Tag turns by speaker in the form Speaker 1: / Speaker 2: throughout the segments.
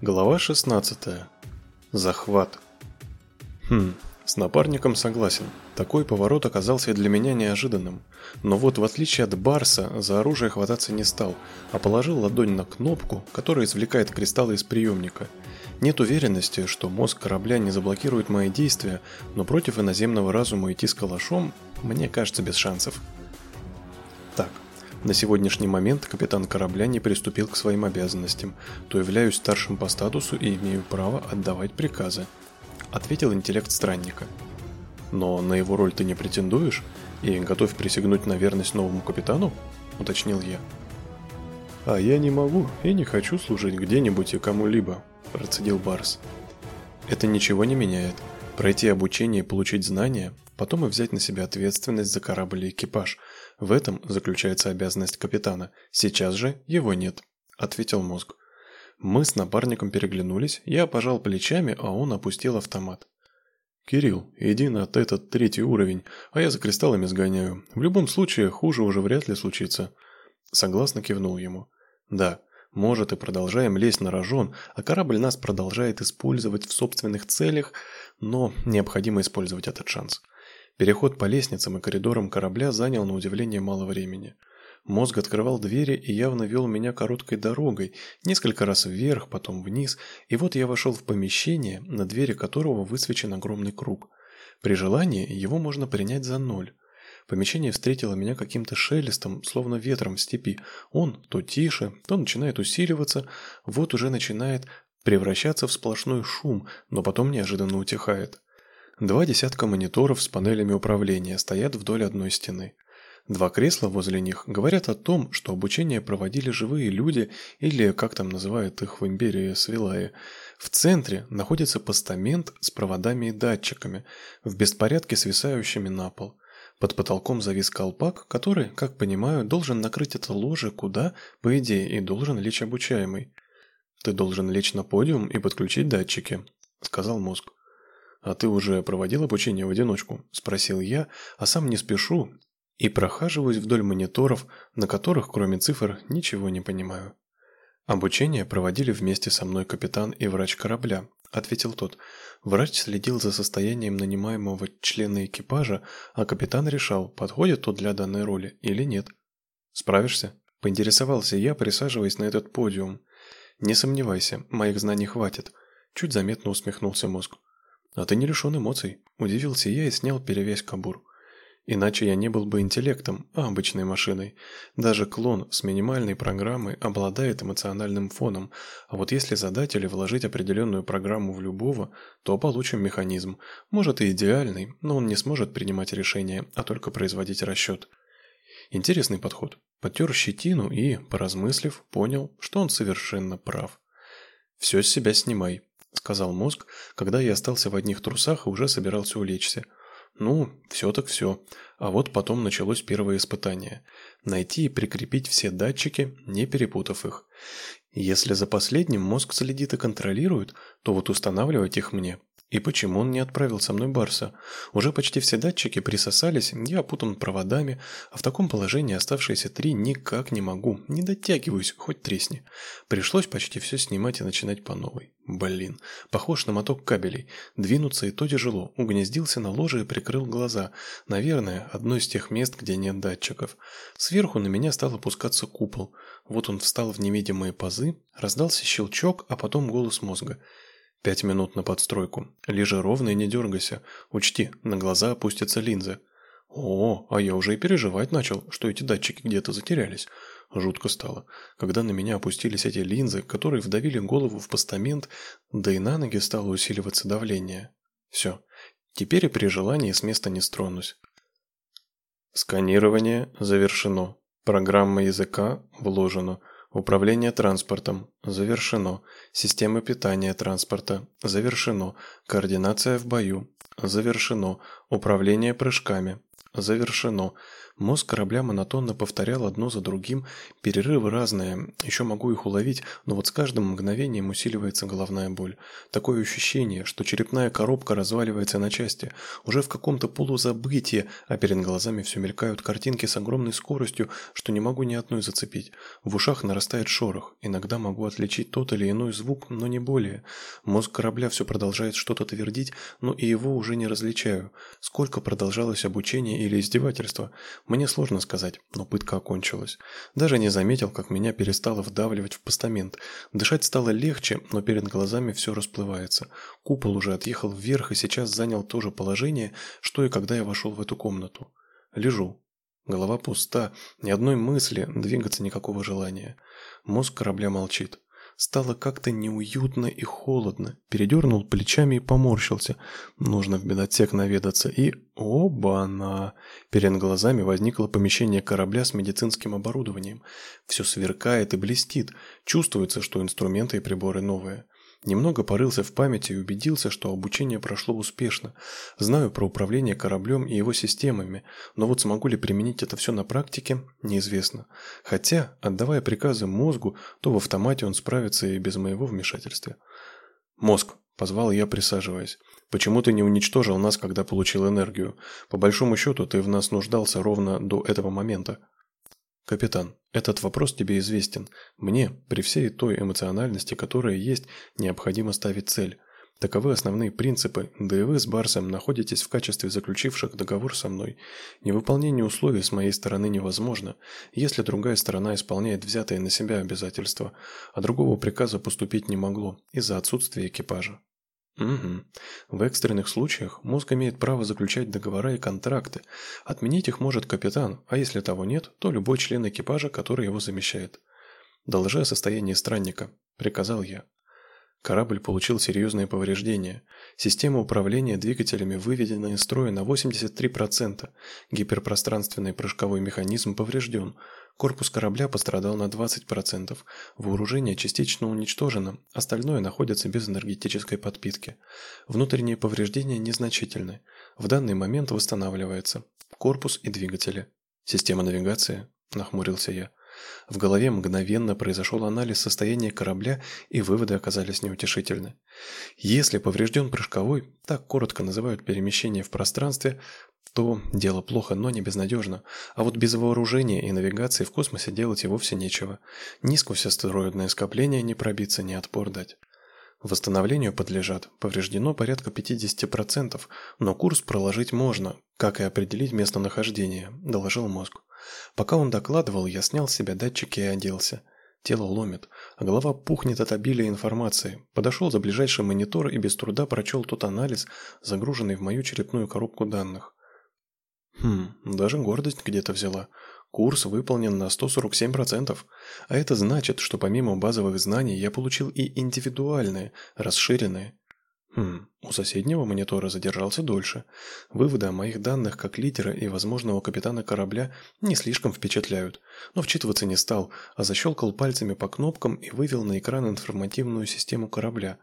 Speaker 1: Глава 16. Захват. Хм, с напарником согласен. Такой поворот оказался для меня неожиданным. Но вот в отличие от Барса, за оружие хвататься не стал, а положил ладонь на кнопку, которая извлекает кристаллы из приемника. Нет уверенности, что мозг корабля не заблокирует мои действия, но против иноземного разума идти с калашом, мне кажется, без шансов. На сегодняшний момент капитан корабля не приступил к своим обязанностям, то являюсь старшим по статусу и имею право отдавать приказы, ответил интеллект странника. Но на его роль ты не претендуешь и готов присягнуть на верность новому капитану? уточнил я. А я не могу и не хочу служить где-нибудь и кому-либо, процедил Барс. Это ничего не меняет. Пройти обучение и получить знания, потом и взять на себя ответственность за корабль и экипаж – в этом заключается обязанность капитана. Сейчас же его нет, ответил мозг. Мы с напарником переглянулись, я пожал плечами, а он опустил автомат. «Кирилл, иди на этот третий уровень, а я за кристаллами сгоняю. В любом случае, хуже уже вряд ли случится». Согласно кивнул ему. «Да, может и продолжаем лезть на рожон, а корабль нас продолжает использовать в собственных целях, но необходимо использовать этот шанс. Переход по лестницам и коридорам корабля занял на удивление мало времени. Мозг открывал двери и явно вел меня короткой дорогой, несколько раз вверх, потом вниз, и вот я вошел в помещение, на двери которого высвечен огромный круг. При желании его можно принять за ноль. Помещение встретило меня каким-то шелестом, словно ветром в степи. Он то тише, то начинает усиливаться, вот уже начинает превращаться в сплошной шум, но потом неожиданно утихает. Два десятка мониторов с панелями управления стоят вдоль одной стены. Два кресла возле них говорят о том, что обучение проводили живые люди или, как там называют их в империи Свилае. В центре находится постамент с проводами и датчиками, в беспорядке свисающими на пол. Под потолком завис колпак, который, как понимаю, должен накрыть это ложе, куда, по идее, и должен лечь обучаемый. «Ты должен лечь на подиум и подключить датчики», — сказал мозг. «А ты уже проводил обучение в одиночку?» – спросил я, а сам не спешу и прохаживаюсь вдоль мониторов, на которых, кроме цифр, ничего не понимаю. «Обучение проводили вместе со мной капитан и врач корабля», – ответил тот. Врач следил за состоянием нанимаемого члена экипажа, а капитан решал, подходит тот для данной роли или нет. «Справишься?» – поинтересовался я, присаживаясь на этот подиум. «Не сомневайся, моих знаний хватит», – чуть заметно усмехнулся мозг. «А ты не лишен эмоций», – удивился я и снял перевязь кабур. Иначе я не был бы интеллектом, а обычной машиной. Даже клон с минимальной программой обладает эмоциональным фоном, а вот если задать или вложить определенную программу в любого, то получим механизм. Может и идеальный, но он не сможет принимать решения, а только производить расчет. Интересный подход. Потер щетину и, поразмыслив, понял, что он совершенно прав. «Все с себя снимай», – сказал мозг, когда я остался в одних трусах и уже собирался улечься. Ну, все так все. А вот потом началось первое испытание. Найти и прикрепить все датчики, не перепутав их. Если за последним мозг следит и контролирует, то вот устанавливать их мне и почему он не отправил со мной Барса? Уже почти все датчики присосались, я опутан проводами, а в таком положении оставшиеся три никак не могу, не дотягиваюсь, хоть тресни. Пришлось почти все снимать и начинать по новой. Блин, похож на моток кабелей. Двинуться и то тяжело. Угнездился на ложе и прикрыл глаза. Наверное, одно из тех мест, где нет датчиков. Сверху на меня стал опускаться купол. Вот он встал в невидимые пазы, раздался щелчок, а потом голос мозга – Пять минут на подстройку. Лежи ровно и не дергайся. Учти, на глаза опустятся линзы. О, а я уже и переживать начал, что эти датчики где-то затерялись. Жутко стало, когда на меня опустились эти линзы, которые вдавили голову в постамент, да и на ноги стало усиливаться давление. Все, теперь и при желании с места не стронусь. Сканирование завершено. Программа языка вложена. Управление транспортом. Завершено. Система питания транспорта. Завершено. Координация в бою. Завершено. Управление прыжками. Завершено. Мозг корабля монотонно повторял одно за другим, перерывы разные, еще могу их уловить, но вот с каждым мгновением усиливается головная боль. Такое ощущение, что черепная коробка разваливается на части, уже в каком-то полузабытии, а перед глазами все мелькают картинки с огромной скоростью, что не могу ни одной зацепить. В ушах нарастает шорох, иногда могу отличить тот или иной звук, но не более. Мозг корабля все продолжает что-то твердить, но и его уже не различаю. Сколько продолжалось обучение или издевательство? Мне сложно сказать, но пытка окончилась. Даже не заметил, как меня перестало вдавливать в постамент. Дышать стало легче, но перед глазами все расплывается. Купол уже отъехал вверх и сейчас занял то же положение, что и когда я вошел в эту комнату. Лежу. Голова пуста, ни одной мысли, двигаться никакого желания. Мозг корабля молчит. Стало как-то неуютно и холодно. Передернул плечами и поморщился. Нужно в медотсек наведаться. И... Оба-на! Перед глазами возникло помещение корабля с медицинским оборудованием. Все сверкает и блестит. Чувствуется, что инструменты и приборы новые. Немного порылся в памяти и убедился, что обучение прошло успешно. Знаю про управление кораблем и его системами, но вот смогу ли применить это все на практике, неизвестно. Хотя, отдавая приказы мозгу, то в автомате он справится и без моего вмешательства. «Мозг», – позвал я, присаживаясь. «Почему ты не уничтожил нас, когда получил энергию? По большому счету, ты в нас нуждался ровно до этого момента». «Капитан, этот вопрос тебе известен. Мне, при всей той эмоциональности, которая есть, необходимо ставить цель. Таковы основные принципы, да и вы с Барсом находитесь в качестве заключивших договор со мной. Невыполнение условий с моей стороны невозможно, если другая сторона исполняет взятые на себя обязательства, а другого приказа поступить не могло из-за отсутствия экипажа. Угу. В экстренных случаях мозг имеет право заключать договора и контракты. Отменить их может капитан, а если того нет, то любой член экипажа, который его замещает. «Доложи о состоянии странника», – приказал я. Корабль получил серьезные повреждения. Система управления двигателями выведена из строя на 83%. Гиперпространственный прыжковой механизм поврежден. Корпус корабля пострадал на 20%, вооружение частично уничтожено, остальное находится без энергетической подпитки. Внутренние повреждения незначительны. В данный момент восстанавливается корпус и двигатели. Система навигации, нахмурился я. В голове мгновенно произошел анализ состояния корабля, и выводы оказались неутешительны. Если поврежден прыжковой, так коротко называют перемещение в пространстве, то дело плохо, но не безнадежно. А вот без вооружения и навигации в космосе делать и вовсе нечего. Ни сквозь астероидное скопление не пробиться, ни отпор дать. Восстановлению подлежат, повреждено порядка 50%, но курс проложить можно, как и определить местонахождение, доложил мозг. Пока он докладывал, я снял с себя датчики и оделся. Тело ломит, а голова пухнет от обилия информации. Подошел за ближайший монитор и без труда прочел тот анализ, загруженный в мою черепную коробку данных. Хм, даже гордость где-то взяла. Курс выполнен на 147%, а это значит, что помимо базовых знаний я получил и индивидуальные, расширенные. Хм, у соседнего монитора задержался дольше. Выводы о моих данных как лидера и возможного капитана корабля не слишком впечатляют, но вчитываться не стал, а защелкал пальцами по кнопкам и вывел на экран информативную систему корабля.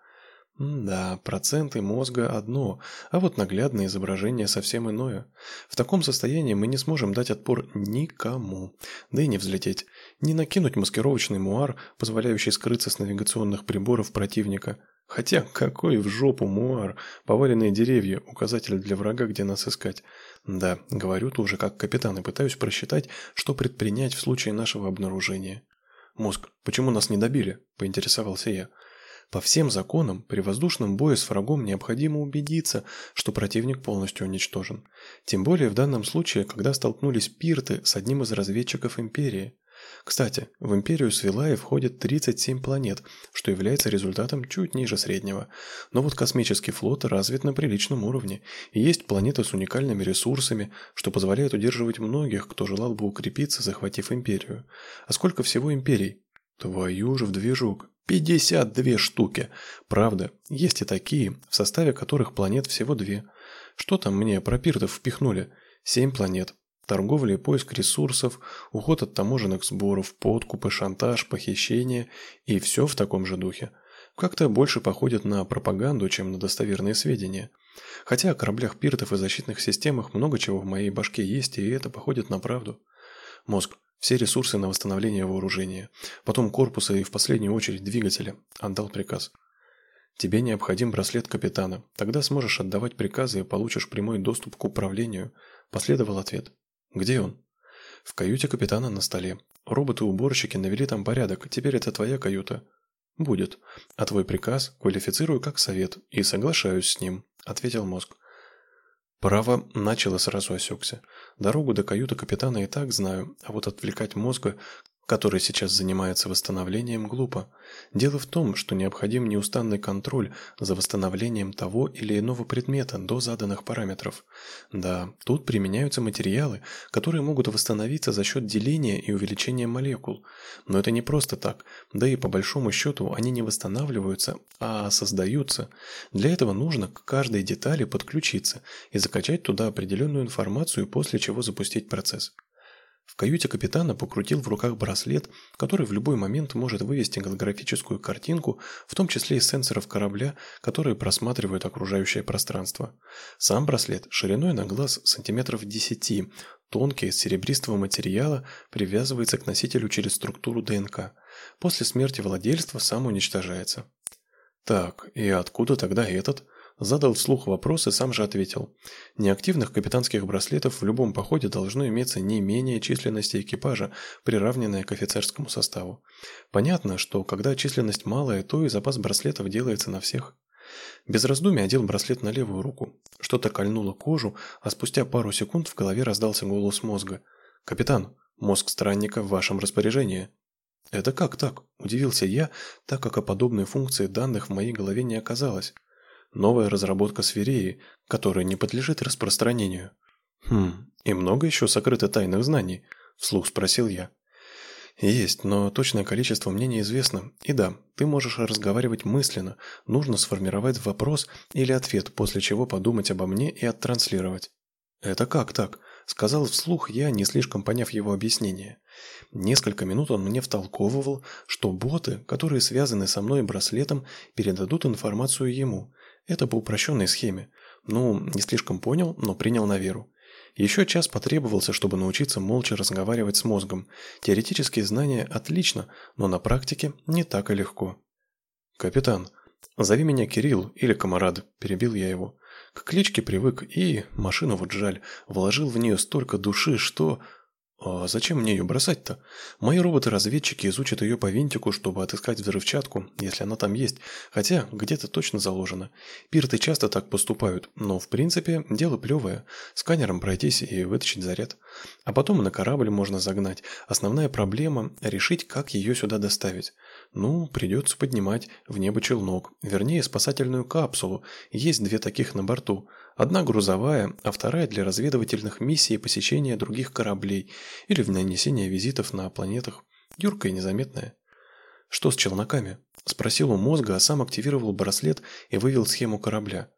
Speaker 1: Да, проценты мозга одно, а вот наглядное изображение совсем иное. В таком состоянии мы не сможем дать отпор никому, да и не взлететь, не накинуть маскировочный муар, позволяющий скрыться с навигационных приборов противника. Хотя какой в жопу муар, поваленные деревья, указатель для врага, где нас искать. Да, говорю тоже как капитан и пытаюсь просчитать, что предпринять в случае нашего обнаружения. Мозг, почему нас не добили? поинтересовался я. По всем законам, при воздушном бое с врагом необходимо убедиться, что противник полностью уничтожен. Тем более в данном случае, когда столкнулись пирты с одним из разведчиков Империи. Кстати, в Империю Свилаи входит 37 планет, что является результатом чуть ниже среднего. Но вот космический флот развит на приличном уровне, и есть планеты с уникальными ресурсами, что позволяет удерживать многих, кто желал бы укрепиться, захватив Империю. А сколько всего империй? Твою же в движок. 52 штуки. Правда, есть и такие, в составе которых планет всего две. Что там мне про пиртов впихнули? Семь планет. Торговля и поиск ресурсов, уход от таможенных сборов, подкупы, шантаж, похищение и все в таком же духе. Как-то больше походит на пропаганду, чем на достоверные сведения. Хотя о кораблях пиртов и защитных системах много чего в моей башке есть, и это походит на правду. Мозг. Все ресурсы на восстановление вооружения. Потом корпуса и в последнюю очередь двигателя. Отдал приказ. Тебе необходим браслет капитана. Тогда сможешь отдавать приказы и получишь прямой доступ к управлению. Последовал ответ. Где он? В каюте капитана на столе. Роботы-уборщики навели там порядок. Теперь это твоя каюта. Будет. А твой приказ квалифицирую как совет и соглашаюсь с ним, ответил мозг. Право начало сразу осекся. Дорогу до каюты капитана и так знаю, а вот отвлекать мозга который сейчас занимается восстановлением, глупо. Дело в том, что необходим неустанный контроль за восстановлением того или иного предмета до заданных параметров. Да, тут применяются материалы, которые могут восстановиться за счет деления и увеличения молекул. Но это не просто так, да и по большому счету они не восстанавливаются, а создаются. Для этого нужно к каждой детали подключиться и закачать туда определенную информацию, после чего запустить процесс. В каюте капитана покрутил в руках браслет, который в любой момент может вывести голографическую картинку, в том числе из сенсоров корабля, которые просматривают окружающее пространство. Сам браслет шириной на глаз сантиметров 10, тонкий, из серебристого материала, привязывается к носителю через структуру ДНК. После смерти владельца сам уничтожается. Так, и откуда тогда этот? Задал вслух вопрос и сам же ответил. Неактивных капитанских браслетов в любом походе должно иметься не менее численности экипажа, приравненная к офицерскому составу. Понятно, что когда численность малая, то и запас браслетов делается на всех. Без раздумий одел браслет на левую руку. Что-то кольнуло кожу, а спустя пару секунд в голове раздался голос мозга. «Капитан, мозг странника в вашем распоряжении». «Это как так?» – удивился я, так как о подобной функции данных в моей голове не оказалось. Новая разработка Сфереи, которая не подлежит распространению. Хм, и много еще сокрыто тайных знаний, вслух спросил я. Есть, но точное количество мне неизвестно. И да, ты можешь разговаривать мысленно. Нужно сформировать вопрос или ответ, после чего подумать обо мне и оттранслировать. Это как так? сказал вслух я, не слишком поняв его объяснение. Несколько минут он мне втолковывал, что боты, которые связаны со мной браслетом, передадут информацию ему, это по упрощенной схеме. Ну, не слишком понял, но принял на веру. Еще час потребовался, чтобы научиться молча разговаривать с мозгом. Теоретические знания отлично, но на практике не так и легко. «Капитан, зови меня Кирилл или Комарад», – перебил я его. К кличке привык и, машину вот жаль, вложил в нее столько души, что... А зачем мне ее бросать-то? Мои роботы-разведчики изучат ее по винтику, чтобы отыскать взрывчатку, если она там есть, хотя где-то точно заложена. Пирты часто так поступают, но в принципе дело плевое. Сканером пройтись и вытащить заряд. А потом на корабль можно загнать. Основная проблема – решить, как ее сюда доставить. Ну, придется поднимать в небо челнок, вернее спасательную капсулу. Есть две таких на борту – Одна грузовая, а вторая для разведывательных миссий и посещения других кораблей или в нанесение визитов на планетах. Юркая и незаметная. «Что с челноками?» – спросил у мозга, а сам активировал браслет и вывел схему корабля.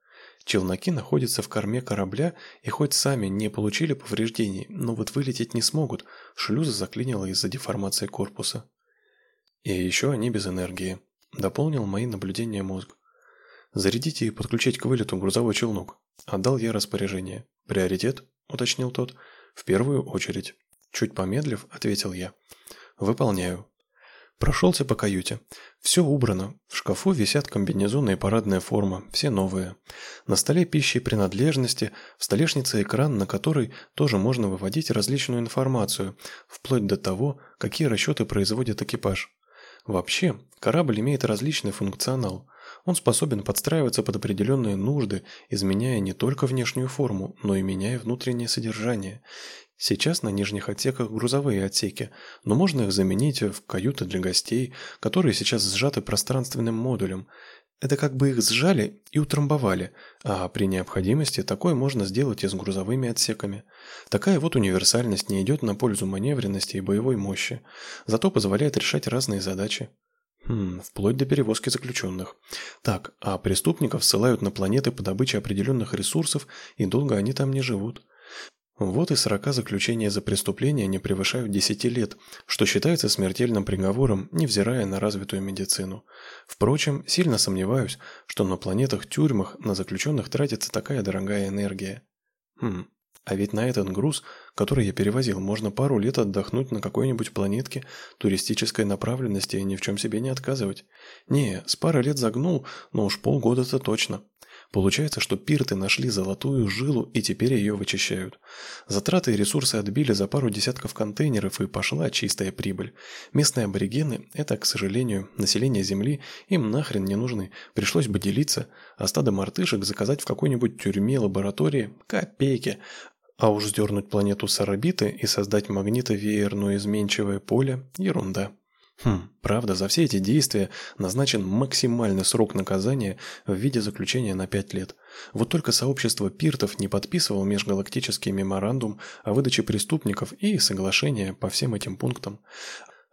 Speaker 1: Челноки находятся в корме корабля и хоть сами не получили повреждений, но вот вылететь не смогут, шлюзы заклинило из-за деформации корпуса. И еще они без энергии. Дополнил мои наблюдения мозг. Зарядите и подключить к вылету грузовой челнок. Отдал я распоряжение. Приоритет, уточнил тот. В первую очередь. Чуть помедлив, ответил я. Выполняю. Прошелся по каюте. Все убрано. В шкафу висят комбинезоны и парадная форма, все новые. На столе пищи и принадлежности, в столешнице экран, на который тоже можно выводить различную информацию, вплоть до того, какие расчеты производит экипаж. Вообще, корабль имеет различный функционал. Он способен подстраиваться под определенные нужды, изменяя не только внешнюю форму, но и меняя внутреннее содержание. Сейчас на нижних отсеках грузовые отсеки, но можно их заменить в каюты для гостей, которые сейчас сжаты пространственным модулем. Это как бы их сжали и утрамбовали, а при необходимости такое можно сделать и с грузовыми отсеками. Такая вот универсальность не идет на пользу маневренности и боевой мощи, зато позволяет решать разные задачи. Хм, вплоть до перевозки заключенных. Так, а преступников ссылают на планеты по добыче определенных ресурсов, и долго они там не живут. Вот и срока заключения за преступление не превышают 10 лет, что считается смертельным приговором, невзирая на развитую медицину. Впрочем, сильно сомневаюсь, что на планетах-тюрьмах на заключенных тратится такая дорогая энергия. Хм, а ведь на этот груз, который я перевозил, можно пару лет отдохнуть на какой-нибудь планетке туристической направленности и ни в чем себе не отказывать. Не, с пары лет загнул, но уж полгода-то точно. Получается, что пирты нашли золотую жилу и теперь ее вычищают. Затраты и ресурсы отбили за пару десятков контейнеров и пошла чистая прибыль. Местные аборигены – это, к сожалению, население Земли, им нахрен не нужны. Пришлось бы делиться, а стадо мартышек заказать в какой-нибудь тюрьме лаборатории – копейки. А уж сдернуть планету с орбиты и создать магнитовеерное изменчивое поле – ерунда. Хм, правда, за все эти действия назначен максимальный срок наказания в виде заключения на 5 лет. Вот только сообщество пиртов не подписывало межгалактический меморандум о выдаче преступников и соглашение по всем этим пунктам.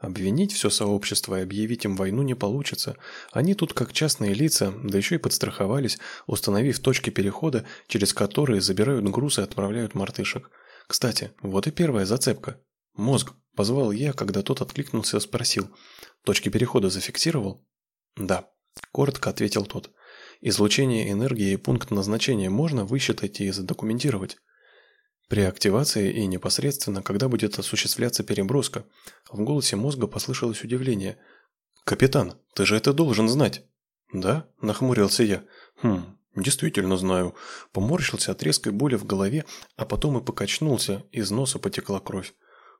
Speaker 1: Обвинить все сообщество и объявить им войну не получится. Они тут как частные лица, да еще и подстраховались, установив точки перехода, через которые забирают груз и отправляют мартышек. Кстати, вот и первая зацепка. Мозг. Позвал я, когда тот откликнулся, спросил. «Точки перехода зафиксировал?» «Да», – коротко ответил тот. «Излучение энергии и пункт назначения можно высчитать и задокументировать?» При активации и непосредственно, когда будет осуществляться переброска, в голосе мозга послышалось удивление. «Капитан, ты же это должен знать!» «Да?» – нахмурился я. «Хм, действительно знаю». Поморщился от резкой боли в голове, а потом и покачнулся, из носа потекла кровь.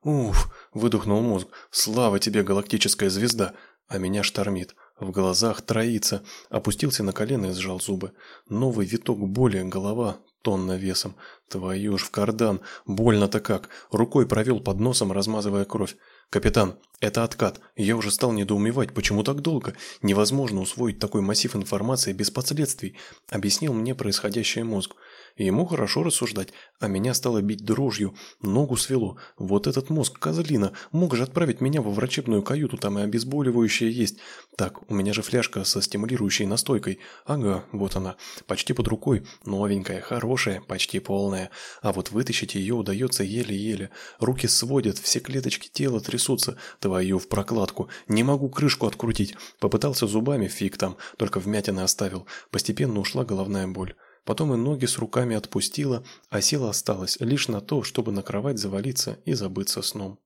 Speaker 1: «Уф!» – выдохнул мозг. «Слава тебе, галактическая звезда!» А меня штормит. В глазах троится. Опустился на колено и сжал зубы. Новый виток боли, голова тонна весом. Твою ж в кардан. Больно-то как. Рукой провел под носом, размазывая кровь. «Капитан, это откат. Я уже стал недоумевать, почему так долго? Невозможно усвоить такой массив информации без последствий», – объяснил мне происходящее мозг. Ему хорошо рассуждать, а меня стало бить дрожью, ногу свело. Вот этот мозг, козлина, мог же отправить меня во врачебную каюту, там и обезболивающее есть. Так, у меня же фляжка со стимулирующей настойкой. Ага, вот она, почти под рукой, новенькая, хорошая, почти полная. А вот вытащить ее удается еле-еле. Руки сводят, все клеточки тела трясутся. Твою в прокладку, не могу крышку открутить. Попытался зубами, фиг там, только вмятины оставил. Постепенно ушла головная боль. Потом и ноги с руками отпустила, а сила осталась лишь на то, чтобы на кровать завалиться и забыться сном.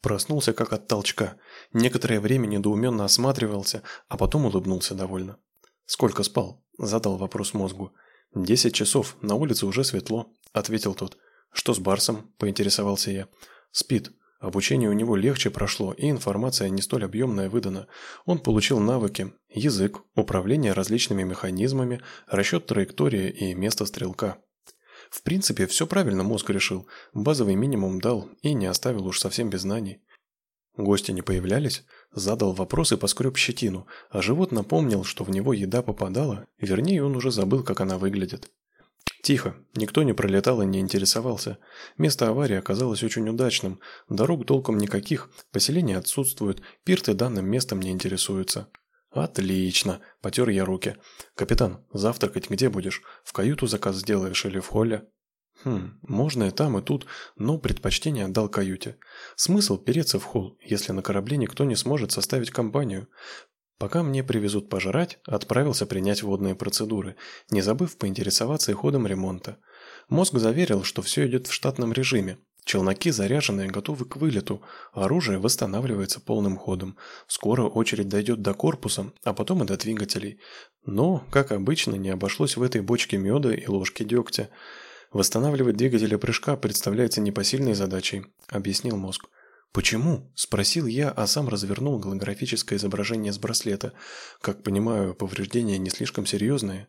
Speaker 1: Проснулся как от толчка. Некоторое время недоуменно осматривался, а потом улыбнулся довольно. «Сколько спал?» – задал вопрос мозгу. «Десять часов, на улице уже светло», – ответил тот. «Что с Барсом?» – поинтересовался я. «Спит. Обучение у него легче прошло, и информация не столь объемная выдана. Он получил навыки, язык, управление различными механизмами, расчет траектории и место стрелка. В принципе, все правильно мозг решил. Базовый минимум дал и не оставил уж совсем без знаний. Гости не появлялись? Задал вопрос и поскреб щетину, а живот напомнил, что в него еда попадала, вернее, он уже забыл, как она выглядит. Тихо, никто не пролетал и не интересовался. Место аварии оказалось очень удачным, дорог толком никаких, поселения отсутствуют, пирты данным местом не интересуются. «Отлично!» – потер я руки. «Капитан, завтракать где будешь? В каюту заказ сделаешь или в холле?» Хм, можно и там, и тут, но предпочтение отдал каюте. Смысл переться в холл, если на корабле никто не сможет составить компанию. Пока мне привезут пожрать, отправился принять водные процедуры, не забыв поинтересоваться и ходом ремонта. Мозг заверил, что все идет в штатном режиме. Челноки заряжены и готовы к вылету, оружие восстанавливается полным ходом. Скоро очередь дойдет до корпуса, а потом и до двигателей. Но, как обычно, не обошлось в этой бочке меда и ложке дегтя. Восстанавливать двигатели прыжка представляется непосильной задачей, объяснил мозг. «Почему?» – спросил я, а сам развернул голографическое изображение с браслета. Как понимаю, повреждения не слишком серьезные.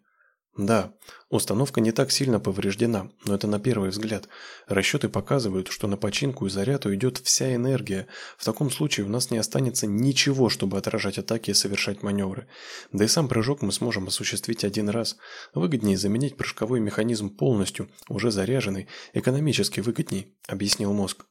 Speaker 1: Да, установка не так сильно повреждена, но это на первый взгляд. Расчеты показывают, что на починку и заряд уйдет вся энергия. В таком случае у нас не останется ничего, чтобы отражать атаки и совершать маневры. Да и сам прыжок мы сможем осуществить один раз. Выгоднее заменить прыжковой механизм полностью, уже заряженный, экономически выгодней, объяснил мозг.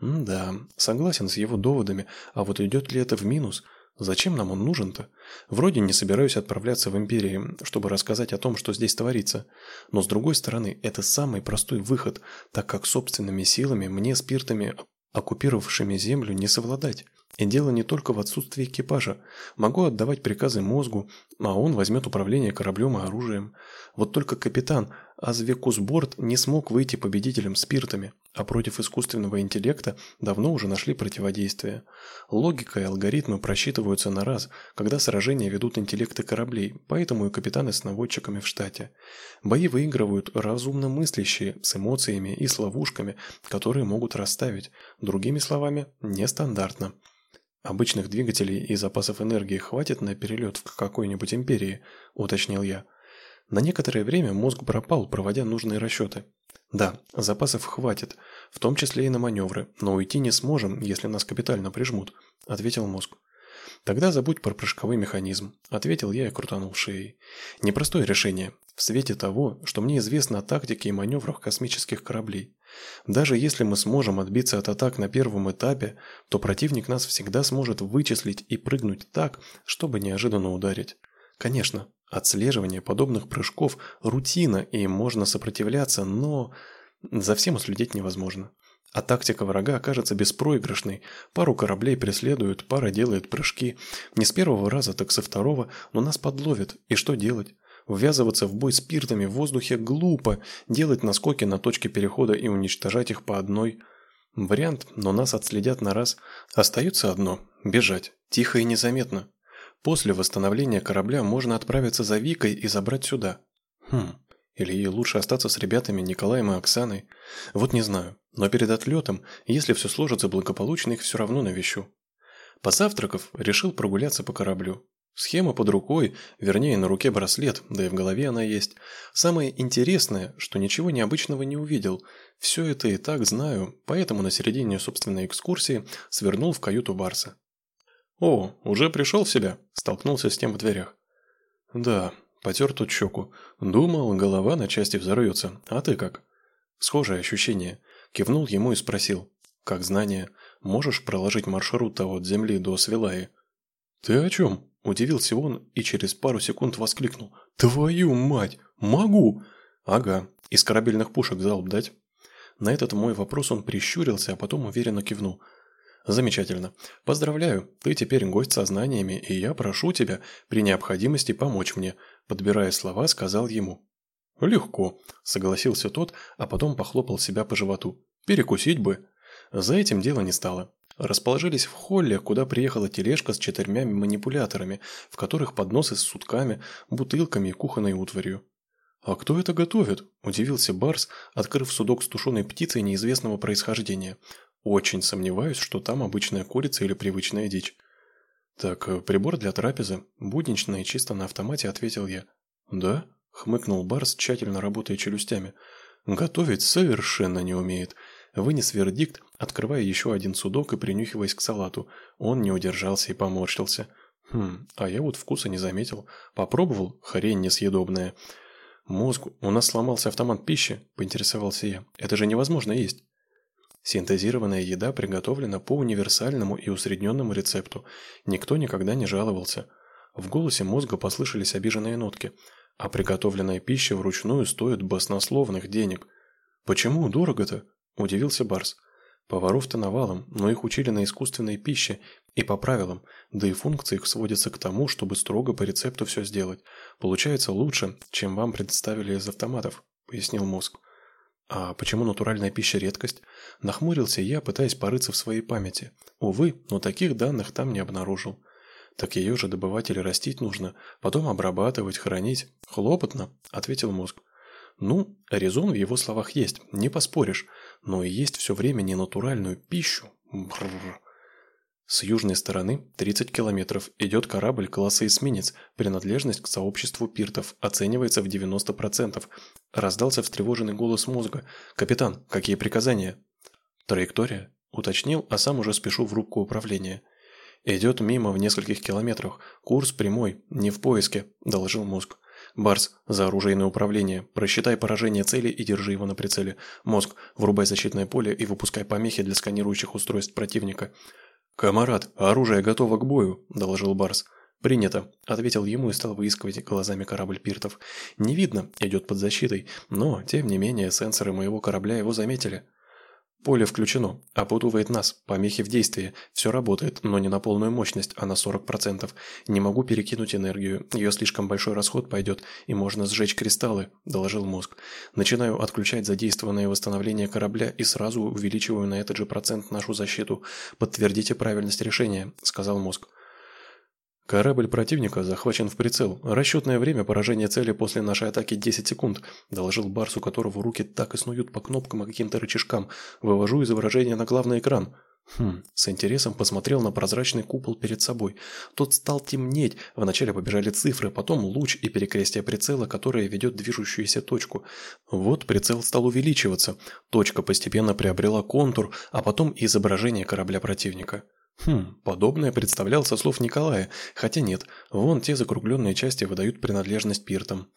Speaker 1: Да, согласен с его доводами, а вот идет ли это в минус? Зачем нам он нужен-то? Вроде не собираюсь отправляться в Империи, чтобы рассказать о том, что здесь творится. Но с другой стороны, это самый простой выход, так как собственными силами мне спиртами, оккупировавшими Землю, не совладать. И дело не только в отсутствии экипажа. Могу отдавать приказы мозгу, а он возьмет управление кораблем и оружием. Вот только капитан Азвекусборд не смог выйти победителем спиртами, а против искусственного интеллекта давно уже нашли противодействие. Логика и алгоритмы просчитываются на раз, когда сражения ведут интеллекты кораблей, поэтому и капитаны с наводчиками в штате. Бои выигрывают разумно мыслящие, с эмоциями и с ловушками, которые могут расставить. Другими словами, нестандартно. «Обычных двигателей и запасов энергии хватит на перелет в какой-нибудь империи», – уточнил я. На некоторое время мозг пропал, проводя нужные расчеты. Да, запасов хватит, в том числе и на маневры, но уйти не сможем, если нас капитально прижмут, ответил мозг. Тогда забудь про прыжковой механизм, ответил я и крутанул шеей. Непростое решение, в свете того, что мне известно о тактике и маневрах космических кораблей. Даже если мы сможем отбиться от атак на первом этапе, то противник нас всегда сможет вычислить и прыгнуть так, чтобы неожиданно ударить. Конечно, отслеживание подобных прыжков – рутина, и можно сопротивляться, но за всем уследить невозможно. А тактика врага окажется беспроигрышной. Пару кораблей преследуют, пара делает прыжки. Не с первого раза, так со второго, но нас подловят. И что делать? Ввязываться в бой спиртами в воздухе глупо, делать наскоки на точке перехода и уничтожать их по одной. Вариант, но нас отследят на раз. Остается одно – бежать. Тихо и незаметно. После восстановления корабля можно отправиться за Викой и забрать сюда. Хм, или ей лучше остаться с ребятами Николаем и Оксаной. Вот не знаю. Но перед отлетом, если все сложится благополучно, их все равно навещу. Позавтракав, решил прогуляться по кораблю. Схема под рукой, вернее на руке браслет, да и в голове она есть. Самое интересное, что ничего необычного не увидел. Все это и так знаю, поэтому на середине собственной экскурсии свернул в каюту Барса. «О, уже пришел в себя?» – столкнулся с тем в дверях. «Да», – потер тут щеку. «Думал, голова на части взорвется. А ты как?» «Схожее ощущение». Кивнул ему и спросил. «Как знание, можешь проложить маршрут от Земли до Свилаи?» «Ты о чем?» Удивился он и через пару секунд воскликнул. «Твою мать! Могу!» «Ага. Из корабельных пушек залп дать?» На этот мой вопрос он прищурился, а потом уверенно кивнул. «Замечательно. Поздравляю, ты теперь гость со знаниями, и я прошу тебя при необходимости помочь мне», подбирая слова, сказал ему. «Легко», – согласился тот, а потом похлопал себя по животу. «Перекусить бы». За этим дело не стало. Расположились в холле, куда приехала тележка с четырьмя манипуляторами, в которых подносы с сутками, бутылками и кухонной утварью. «А кто это готовит?» – удивился Барс, открыв судок с тушеной птицей неизвестного происхождения. «Очень сомневаюсь, что там обычная курица или привычная дичь». «Так, э, прибор для трапезы. Буднично и чисто на автомате», – ответил я. «Да?» – хмыкнул Барс, тщательно работая челюстями. «Готовить совершенно не умеет. Вынес вердикт, открывая еще один судок и принюхиваясь к салату. Он не удержался и поморщился. Хм, а я вот вкуса не заметил. Попробовал, хрень несъедобная. Мозг, у нас сломался автомат пищи, поинтересовался я. Это же невозможно есть. Синтезированная еда приготовлена по универсальному и усредненному рецепту. Никто никогда не жаловался. В голосе мозга послышались обиженные нотки. А приготовленная пища вручную стоит баснословных денег. Почему дорого-то? Удивился Барс. Поваров-то навалом, но их учили на искусственной пище и по правилам, да и функции их сводятся к тому, чтобы строго по рецепту все сделать. Получается лучше, чем вам представили из автоматов, пояснил мозг. А почему натуральная пища редкость? Нахмурился я, пытаясь порыться в своей памяти. Увы, но таких данных там не обнаружил. Так ее же добывать или растить нужно, потом обрабатывать, хранить. Хлопотно, ответил мозг. Ну, резон в его словах есть, не поспоришь, но и есть все время ненатуральную пищу. Бррр. С южной стороны, 30 километров, идет корабль класса эсминец, принадлежность к сообществу пиртов оценивается в 90%. Раздался встревоженный голос мозга. «Капитан, какие приказания?» «Траектория?» – уточнил, а сам уже спешу в рубку управления. «Идет мимо в нескольких километрах. Курс прямой, не в поиске», – доложил мозг. Барс, за оружейное управление. Просчитай поражение цели и держи его на прицеле. Мозг, врубай защитное поле и выпускай помехи для сканирующих устройств противника. «Камарад, оружие готово к бою», – доложил Барс. «Принято», – ответил ему и стал выискивать глазами корабль пиртов. «Не видно, идет под защитой, но, тем не менее, сенсоры моего корабля его заметили». Поле включено, опутывает нас, помехи в действии. Все работает, но не на полную мощность, а на 40%. Не могу перекинуть энергию, ее слишком большой расход пойдет, и можно сжечь кристаллы, доложил мозг. Начинаю отключать задействованное восстановление корабля и сразу увеличиваю на этот же процент нашу защиту. Подтвердите правильность решения, сказал мозг. «Корабль противника захвачен в прицел. Расчетное время поражения цели после нашей атаки 10 секунд», – доложил Барс, у которого руки так и снуют по кнопкам и каким-то рычажкам. «Вывожу изображение на главный экран». Хм, с интересом посмотрел на прозрачный купол перед собой. Тот стал темнеть, вначале побежали цифры, потом луч и перекрестие прицела, которое ведет движущуюся точку. Вот прицел стал увеличиваться, точка постепенно приобрела контур, а потом изображение корабля противника. Хм, подобное представлял со слов Николая, хотя нет, вон те закругленные части выдают принадлежность пиртам.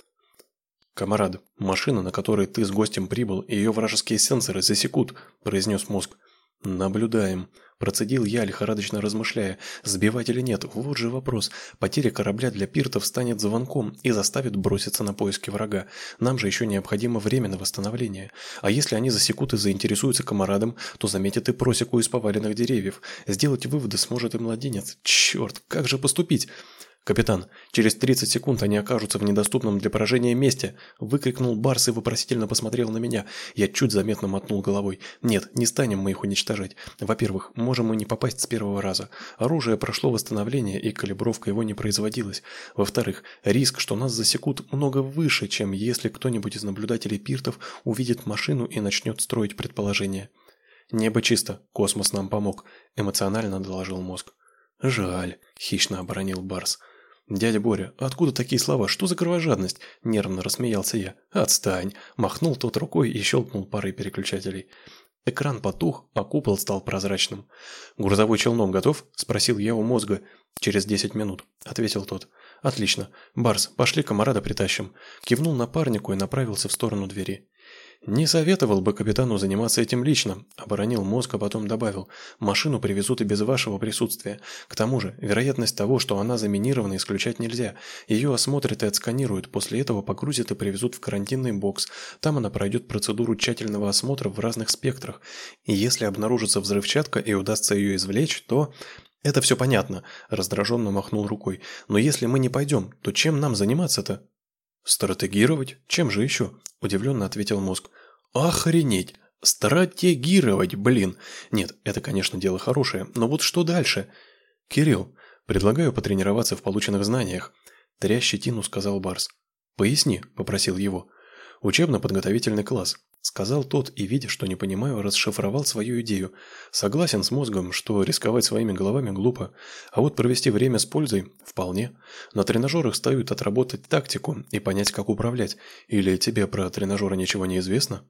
Speaker 1: «Камарад, машина, на которой ты с гостем прибыл, ее вражеские сенсоры засекут», – произнес мозг. «Наблюдаем», – процедил я, лихорадочно размышляя, сбивать или нет, вот же вопрос. Потеря корабля для пиртов станет звонком и заставит броситься на поиски врага. Нам же еще необходимо время на восстановление. А если они засекут и заинтересуются комарадом, то заметят и просеку из поваленных деревьев. Сделать выводы сможет и младенец. Черт, как же поступить?» «Капитан, через 30 секунд они окажутся в недоступном для поражения месте!» – выкрикнул Барс и вопросительно посмотрел на меня. Я чуть заметно мотнул головой. «Нет, не станем мы их уничтожать. Во-первых, можем мы не попасть с первого раза. Оружие прошло восстановление, и калибровка его не производилась. Во-вторых, риск, что нас засекут, много выше, чем если кто-нибудь из наблюдателей пиртов увидит машину и начнет строить предположения». «Небо чисто, космос нам помог», – эмоционально доложил мозг. «Жаль», – хищно оборонил Барс. «Дядя Боря, откуда такие слова? Что за кровожадность?» – нервно рассмеялся я. «Отстань!» – махнул тот рукой и щелкнул парой переключателей. Экран потух, а купол стал прозрачным. «Грузовой челнок готов?» – спросил я у мозга. «Через десять минут», – ответил тот. «Отлично. Барс, пошли комарада притащим». Кивнул напарнику и направился в сторону двери. «Не советовал бы капитану заниматься этим лично», – оборонил мозг, а потом добавил. «Машину привезут и без вашего присутствия. К тому же, вероятность того, что она заминирована, исключать нельзя. Ее осмотрят и отсканируют, после этого погрузят и привезут в карантинный бокс. Там она пройдет процедуру тщательного осмотра в разных спектрах. И если обнаружится взрывчатка и удастся ее извлечь, то...» «Это все понятно», – раздраженно махнул рукой. «Но если мы не пойдем, то чем нам заниматься-то?» «Стратегировать? Чем же еще?» – удивленно ответил мозг. «Охренеть! Стратегировать, блин! Нет, это, конечно, дело хорошее, но вот что дальше?» «Кирилл, предлагаю потренироваться в полученных знаниях», – тря щетину сказал Барс. «Поясни», – попросил его. «Учебно-подготовительный класс. Сказал тот и, видя, что не понимаю, расшифровал свою идею. Согласен с мозгом, что рисковать своими головами глупо, а вот провести время с пользой – вполне. На тренажерах стоит отработать тактику и понять, как управлять. Или тебе про тренажеры ничего не известно?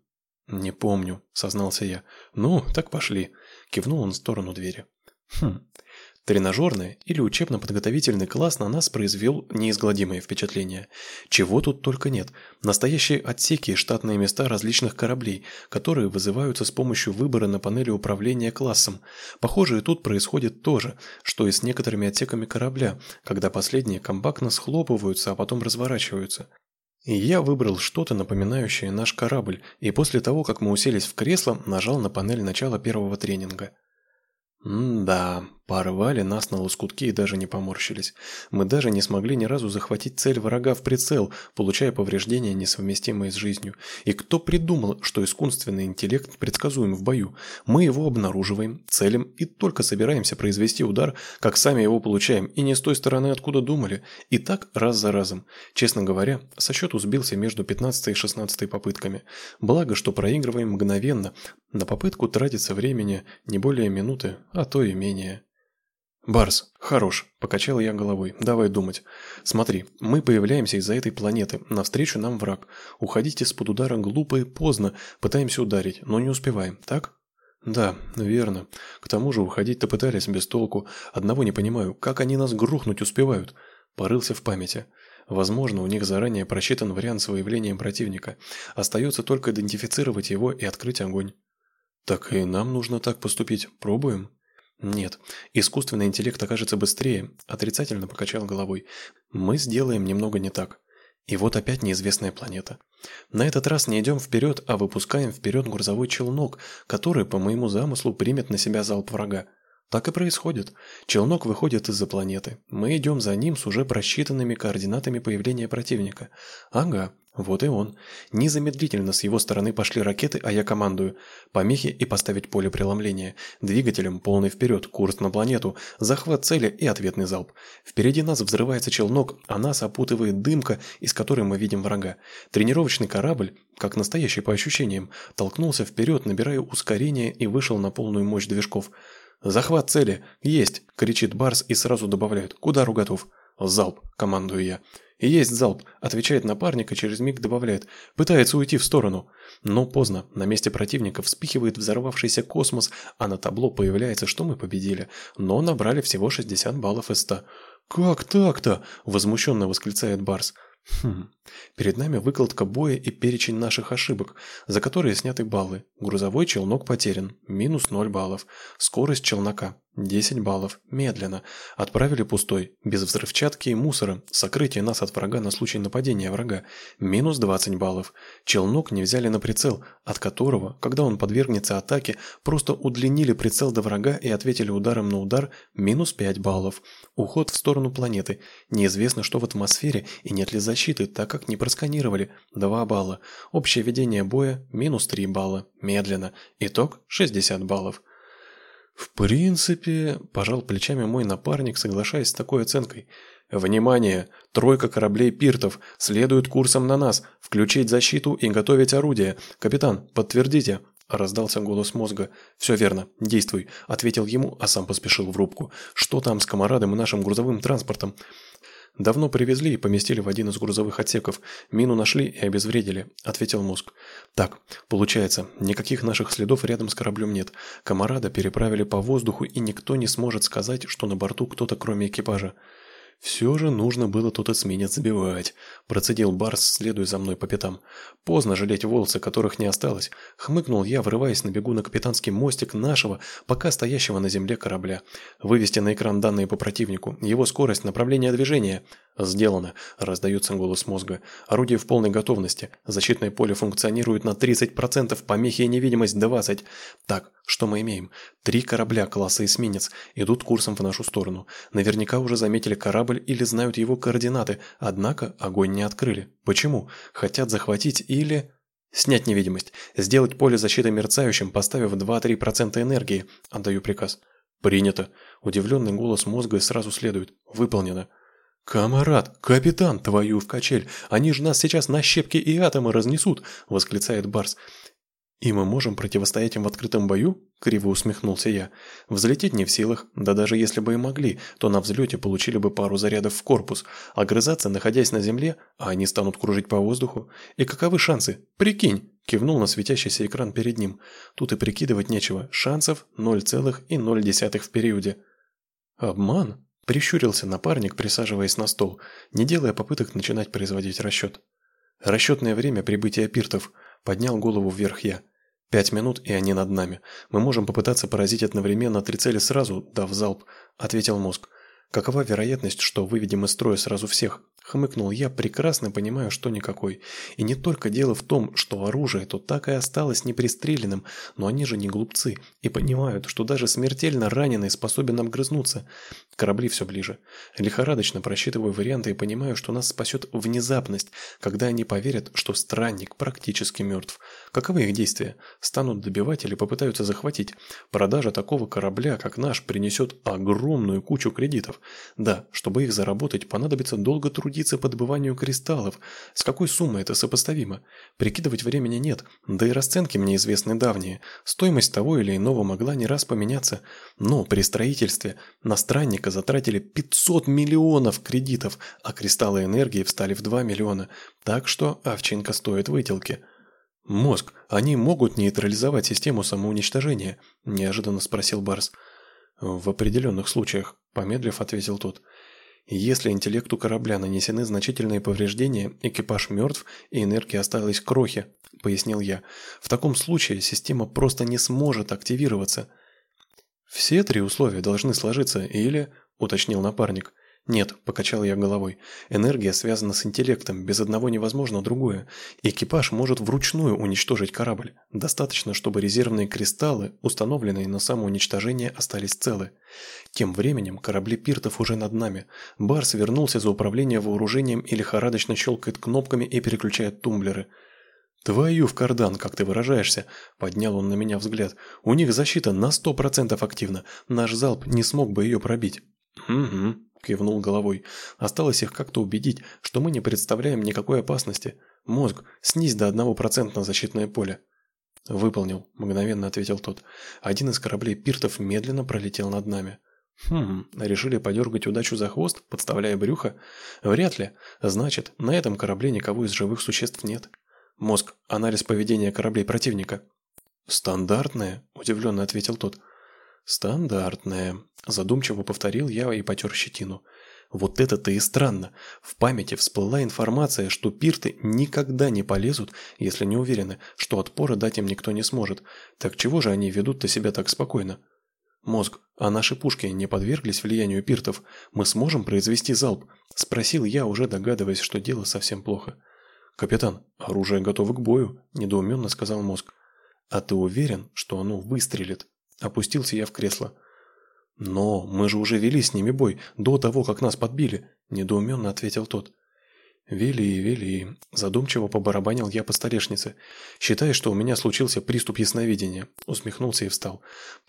Speaker 1: «Не помню», – сознался я. «Ну, так пошли», – кивнул он в сторону двери. «Хм, Тренажерный или учебно-подготовительный класс на нас произвел неизгладимое впечатление. Чего тут только нет. Настоящие отсеки и штатные места различных кораблей, которые вызываются с помощью выбора на панели управления классом. Похоже, и тут происходит то же, что и с некоторыми отсеками корабля, когда последние компактно схлопываются, а потом разворачиваются. И я выбрал что-то напоминающее наш корабль, и после того, как мы уселись в кресло, нажал на панель начала первого тренинга. М-да, Порвали нас на лоскутки и даже не поморщились. Мы даже не смогли ни разу захватить цель врага в прицел, получая повреждения, несовместимые с жизнью. И кто придумал, что искусственный интеллект предсказуем в бою? Мы его обнаруживаем, целим и только собираемся произвести удар, как сами его получаем, и не с той стороны, откуда думали. И так раз за разом. Честно говоря, со счету сбился между 15 и 16 попытками. Благо, что проигрываем мгновенно. На попытку тратится времени не более минуты, а то и менее. «Барс, хорош», – покачал я головой. «Давай думать. Смотри, мы появляемся из-за этой планеты. Навстречу нам враг. Уходить из-под удара глупо и поздно. Пытаемся ударить, но не успеваем, так?» «Да, верно. К тому же уходить-то пытались без толку. Одного не понимаю, как они нас грохнуть успевают?» Порылся в памяти. Возможно, у них заранее просчитан вариант с выявлением противника. Остается только идентифицировать его и открыть огонь. «Так и нам нужно так поступить. Пробуем?» Нет, искусственный интеллект окажется быстрее, отрицательно покачал головой. Мы сделаем немного не так. И вот опять неизвестная планета. На этот раз не идем вперед, а выпускаем вперед грузовой челнок, который, по моему замыслу, примет на себя залп врага. Так и происходит. Челнок выходит из-за планеты. Мы идем за ним с уже просчитанными координатами появления противника. Ага, вот и он. Незамедлительно с его стороны пошли ракеты, а я командую. Помехи и поставить поле преломления. Двигателем полный вперед, курс на планету, захват цели и ответный залп. Впереди нас взрывается челнок, а нас опутывает дымка, из которой мы видим врага. Тренировочный корабль, как настоящий по ощущениям, толкнулся вперед, набирая ускорение и вышел на полную мощь движков. «Захват цели! Есть!» – кричит Барс и сразу добавляет. «К удару готов!» «Залп!» – командую я. «Есть залп!» – отвечает напарник и через миг добавляет. «Пытается уйти в сторону!» Но поздно. На месте противника вспыхивает взорвавшийся космос, а на табло появляется, что мы победили. Но набрали всего 60 баллов из 100. «Как так-то?» – возмущенно восклицает Барс. Хм. Перед нами выкладка боя и перечень наших ошибок, за которые сняты баллы. Грузовой челнок потерян, минус 0 баллов. Скорость челнока 10 баллов. Медленно. Отправили пустой, без взрывчатки и мусора. Сокрытие нас от врага на случай нападения врага. Минус 20 баллов. Челнок не взяли на прицел, от которого, когда он подвергнется атаке, просто удлинили прицел до врага и ответили ударом на удар. Минус 5 баллов. Уход в сторону планеты. Неизвестно, что в атмосфере и нет ли защиты, так как не просканировали. 2 балла. Общее ведение боя. Минус 3 балла. Медленно. Итог 60 баллов. «В принципе...» – пожал плечами мой напарник, соглашаясь с такой оценкой. «Внимание! Тройка кораблей пиртов следует курсом на нас. Включить защиту и готовить орудие. Капитан, подтвердите!» – раздался голос мозга. «Все верно. Действуй», – ответил ему, а сам поспешил в рубку. «Что там с комарадом и нашим грузовым транспортом?» «Давно привезли и поместили в один из грузовых отсеков. Мину нашли и обезвредили», — ответил мозг. «Так, получается, никаких наших следов рядом с кораблем нет. Комарада переправили по воздуху, и никто не сможет сказать, что на борту кто-то кроме экипажа. «Все же нужно было тот эсминец забивать», – процедил Барс, следуя за мной по пятам. «Поздно жалеть волосы, которых не осталось», – хмыкнул я, врываясь на бегу на капитанский мостик нашего, пока стоящего на земле корабля. «Вывести на экран данные по противнику, его скорость, направление движения». «Сделано», – раздается голос мозга. «Орудие в полной готовности. Защитное поле функционирует на 30%, помехи и невидимость 20%. Так, что мы имеем? Три корабля класса эсминец идут курсом в нашу сторону. Наверняка уже заметили корабль или знают его координаты, однако огонь не открыли. Почему? Хотят захватить или... Снять невидимость. Сделать поле защиты мерцающим, поставив 2-3% энергии. Отдаю приказ. Принято. Удивленный голос мозга сразу следует. Выполнено. «Камарад, капитан, твою в качель! Они же нас сейчас на щепки и атомы разнесут!» – восклицает Барс. «И мы можем противостоять им в открытом бою?» – криво усмехнулся я. «Взлететь не в силах, да даже если бы и могли, то на взлете получили бы пару зарядов в корпус, огрызаться, находясь на земле, а они станут кружить по воздуху. И каковы шансы? Прикинь!» – кивнул на светящийся экран перед ним. Тут и прикидывать нечего, шансов 0,0 в периоде. «Обман?» – прищурился напарник, присаживаясь на стол, не делая попыток начинать производить расчет. «Расчетное время прибытия пиртов», – поднял голову вверх я. «Пять минут, и они над нами. Мы можем попытаться поразить одновременно три цели сразу, дав залп», – ответил мозг. «Какова вероятность, что выведем из строя сразу всех?» Хмыкнул я, прекрасно понимаю, что никакой. И не только дело в том, что оружие то так и осталось непристреленным, но они же не глупцы и понимают, что даже смертельно раненый способен обгрызнуться. Корабли все ближе. Лихорадочно просчитываю варианты и понимаю, что нас спасет внезапность, когда они поверят, что странник практически мертв. Каковы их действия? Станут добивать или попытаются захватить? Продажа такого корабля, как наш, принесет огромную кучу кредитов. Да, чтобы их заработать, понадобится долго трудиться по добыванию кристаллов. С какой суммой это сопоставимо? Прикидывать времени нет, да и расценки мне известны давние. Стоимость того или иного могла не раз поменяться. Но при строительстве на странника затратили 500 миллионов кредитов, а кристаллы энергии встали в 2 миллиона. Так что овчинка стоит выделки. «Мозг, они могут нейтрализовать систему самоуничтожения?» – неожиданно спросил Барс. «В определенных случаях», – помедлив, ответил тот. Если интеллекту корабля нанесены значительные повреждения, экипаж мертв и энергии осталось крохи, пояснил я. В таком случае система просто не сможет активироваться. Все три условия должны сложиться или, уточнил напарник. «Нет», – покачал я головой. «Энергия связана с интеллектом, без одного невозможно другое. Экипаж может вручную уничтожить корабль. Достаточно, чтобы резервные кристаллы, установленные на самоуничтожение, остались целы. Тем временем корабли пиртов уже над нами. Барс вернулся за управление вооружением и лихорадочно щелкает кнопками и переключает тумблеры». «Твою в кардан, как ты выражаешься!» – поднял он на меня взгляд. «У них защита на сто процентов активна. Наш залп не смог бы ее пробить». «Угу», Кивнул головой. Осталось их как-то убедить, что мы не представляем никакой опасности. Мозг, снизь до одного процента защитное поле. Выполнил, мгновенно ответил тот. Один из кораблей пиртов медленно пролетел над нами. Хм, решили подергать удачу за хвост, подставляя брюхо? Вряд ли. Значит, на этом корабле никого из живых существ нет. Мозг, анализ поведения кораблей противника. Стандартное, удивленно ответил тот. «Стандартная», – задумчиво повторил я и потер щетину. Вот это-то и странно. В памяти всплыла информация, что пирты никогда не полезут, если не уверены, что отпора дать им никто не сможет. Так чего же они ведут-то себя так спокойно? Мозг, а наши пушки не подверглись влиянию пиртов? Мы сможем произвести залп? Спросил я, уже догадываясь, что дело совсем плохо. Капитан, оружие готово к бою, недоуменно сказал мозг. А ты уверен, что оно выстрелит? Опустился я в кресло. «Но мы же уже вели с ними бой, до того, как нас подбили», – недоуменно ответил тот. «Вели, вели», – задумчиво побарабанил я по столешнице. «Считай, что у меня случился приступ ясновидения», – усмехнулся и встал.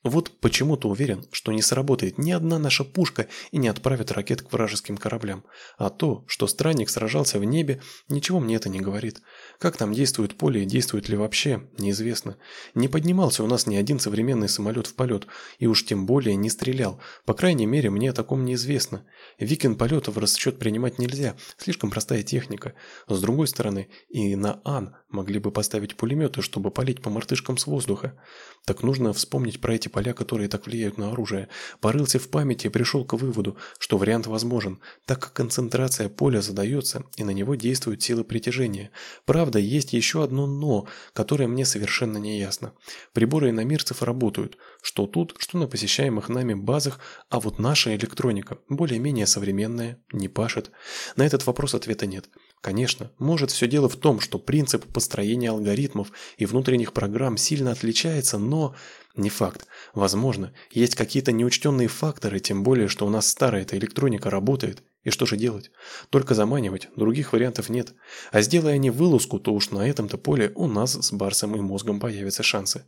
Speaker 1: «Вот почему-то уверен, что не сработает ни одна наша пушка и не отправит ракет к вражеским кораблям. А то, что странник сражался в небе, ничего мне это не говорит. Как там действует поле и действует ли вообще, неизвестно. Не поднимался у нас ни один современный самолет в полет, и уж тем более не стрелял. По крайней мере, мне о таком неизвестно. Викин полета в расчет принимать нельзя, слишком простая техника. С другой стороны, и на Ан могли бы поставить пулеметы, чтобы палить по мартышкам с воздуха. Так нужно вспомнить про эти поля, которые так влияют на оружие. Порылся в памяти и пришел к выводу, что вариант возможен, так как концентрация поля задается, и на него действуют силы притяжения. Правда, есть еще одно «но», которое мне совершенно не ясно. Приборы иномирцев работают, что тут, что на посещаемых нами базах, а вот наша электроника, более-менее современная, не пашет. На этот вопрос ответа нет. Конечно, может все дело в том, что принцип построения алгоритмов и внутренних программ сильно отличается, но не факт. Возможно, есть какие-то неучтенные факторы, тем более, что у нас старая эта электроника работает. И что же делать? Только заманивать, других вариантов нет. А сделая они вылазку, то уж на этом-то поле у нас с Барсом и мозгом появятся шансы.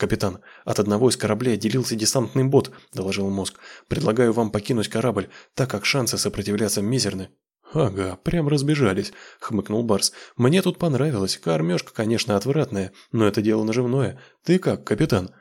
Speaker 1: «Капитан, от одного из кораблей отделился десантный бот», – доложил мозг. «Предлагаю вам покинуть корабль, так как шансы сопротивляться мизерны». «Ага, прям разбежались», — хмыкнул Барс. «Мне тут понравилось. Кормежка, конечно, отвратная, но это дело наживное. Ты как, капитан?»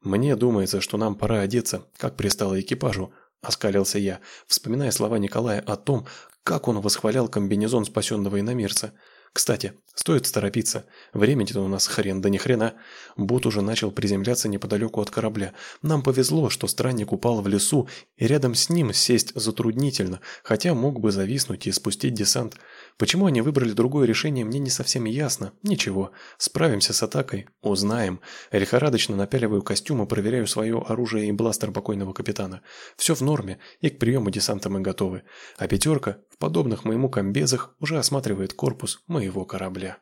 Speaker 1: «Мне думается, что нам пора одеться, как пристало экипажу», — оскалился я, вспоминая слова Николая о том, как он восхвалял комбинезон спасенного иномерца. Кстати, стоит торопиться. Времени-то у нас хрен да ни хрена. Бот уже начал приземляться неподалеку от корабля. Нам повезло, что странник упал в лесу, и рядом с ним сесть затруднительно, хотя мог бы зависнуть и спустить десант. Почему они выбрали другое решение, мне не совсем ясно. Ничего, справимся с атакой, узнаем. Лихорадочно напяливаю костюм и проверяю свое оружие и бластер покойного капитана. Все в норме, и к приему десанта мы готовы. А пятерка, в подобных моему комбезах, уже осматривает корпус моего корабля.